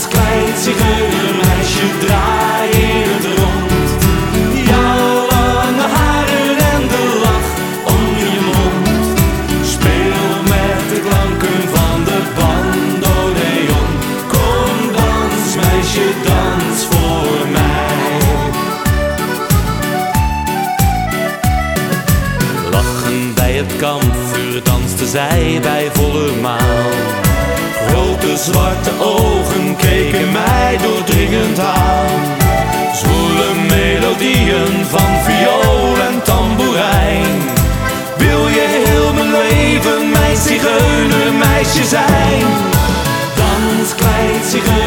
Het klein zigeunermeisje draai in het rond. Jouw lange haren en de lach om je mond. Speel met de klanken van de bandoneon. Kom dans meisje, dans voor mij. Lachen bij het kampvuur dansten zij bij volle maan. Grote zwarte ogen keken mij doordringend aan. Zwoele melodieën van viool en tamboerijn. Wil je heel mijn leven mijn zigeunermeisje zijn? Dans, kleid, zigeunermeisje, draai